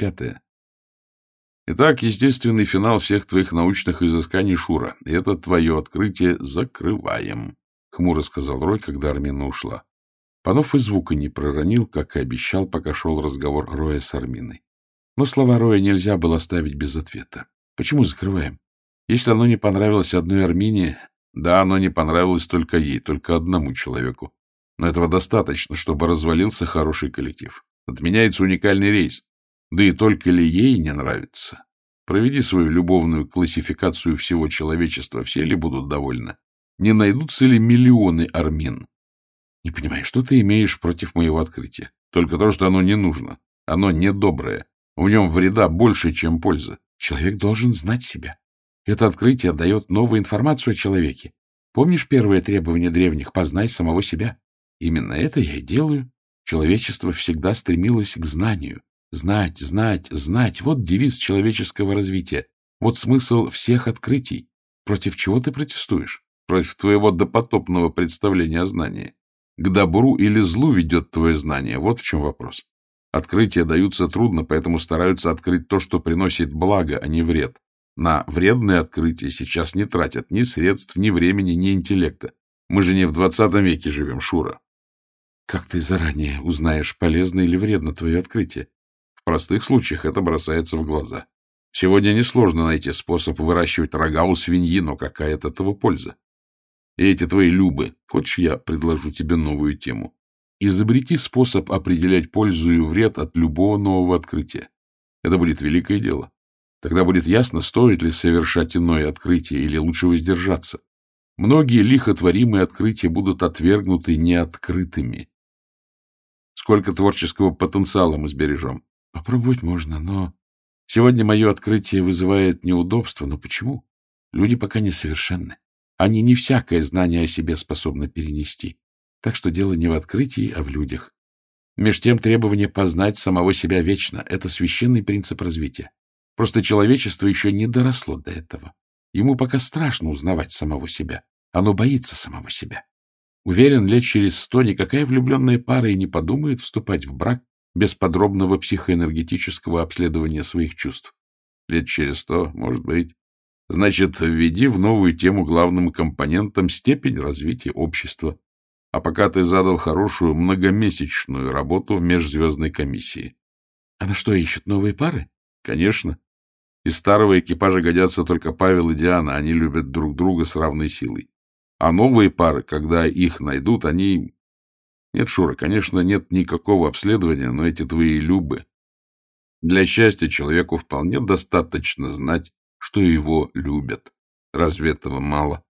Пятое. Итак, естественный финал всех твоих научных изысканий, Шура. И это твое открытие закрываем, — хмуро сказал Рой, когда Армина ушла. Панов и звука не проронил, как и обещал, пока шел разговор Роя с Арминой. Но слова Роя нельзя было оставить без ответа. Почему закрываем? Если оно не понравилось одной Армине, да, оно не понравилось только ей, только одному человеку. Но этого достаточно, чтобы развалился хороший коллектив. Отменяется уникальный рейс. Да и только ли ей не нравится? Проведи свою любовную классификацию всего человечества, все ли будут довольны? Не найдутся ли миллионы армин? Не понимаю, что ты имеешь против моего открытия? Только то, что оно не нужно. Оно недоброе. В нем вреда больше, чем пользы. Человек должен знать себя. Это открытие дает новую информацию о человеке. Помнишь первое требование древних — познай самого себя? Именно это я и делаю. Человечество всегда стремилось к знанию. Знать, знать, знать — вот девиз человеческого развития. Вот смысл всех открытий. Против чего ты протестуешь? Против твоего допотопного представления о знании. К добру или злу ведет твое знание? Вот в чем вопрос. Открытия даются трудно, поэтому стараются открыть то, что приносит благо, а не вред. На вредные открытия сейчас не тратят ни средств, ни времени, ни интеллекта. Мы же не в двадцатом веке живем, Шура. Как ты заранее узнаешь, полезно или вредно твое открытие? В простых случаях это бросается в глаза. Сегодня несложно найти способ выращивать рога у свиньи, но какая от этого польза? И эти твои любы. Хочешь, я предложу тебе новую тему? Изобрети способ определять пользу и вред от любого нового открытия. Это будет великое дело. Тогда будет ясно, стоит ли совершать иное открытие или лучше воздержаться. Многие лихотворимые открытия будут отвергнуты неоткрытыми. Сколько творческого потенциала мы сбережем? Попробовать можно, но... Сегодня мое открытие вызывает неудобство. Но почему? Люди пока несовершенны. Они не всякое знание о себе способны перенести. Так что дело не в открытии, а в людях. Меж тем требование познать самого себя вечно — это священный принцип развития. Просто человечество еще не доросло до этого. Ему пока страшно узнавать самого себя. Оно боится самого себя. Уверен, лет через сто никакая влюбленная пара и не подумает вступать в брак без подробного психоэнергетического обследования своих чувств. Лет через сто, может быть. Значит, введи в новую тему главным компонентом степень развития общества. А пока ты задал хорошую многомесячную работу межзвездной комиссии. А на что ищут новые пары? Конечно. Из старого экипажа годятся только Павел и Диана, они любят друг друга с равной силой. А новые пары, когда их найдут, они... Нет, Шура, конечно, нет никакого обследования, но эти твои любы... Для счастья человеку вполне достаточно знать, что его любят. Разве этого мало?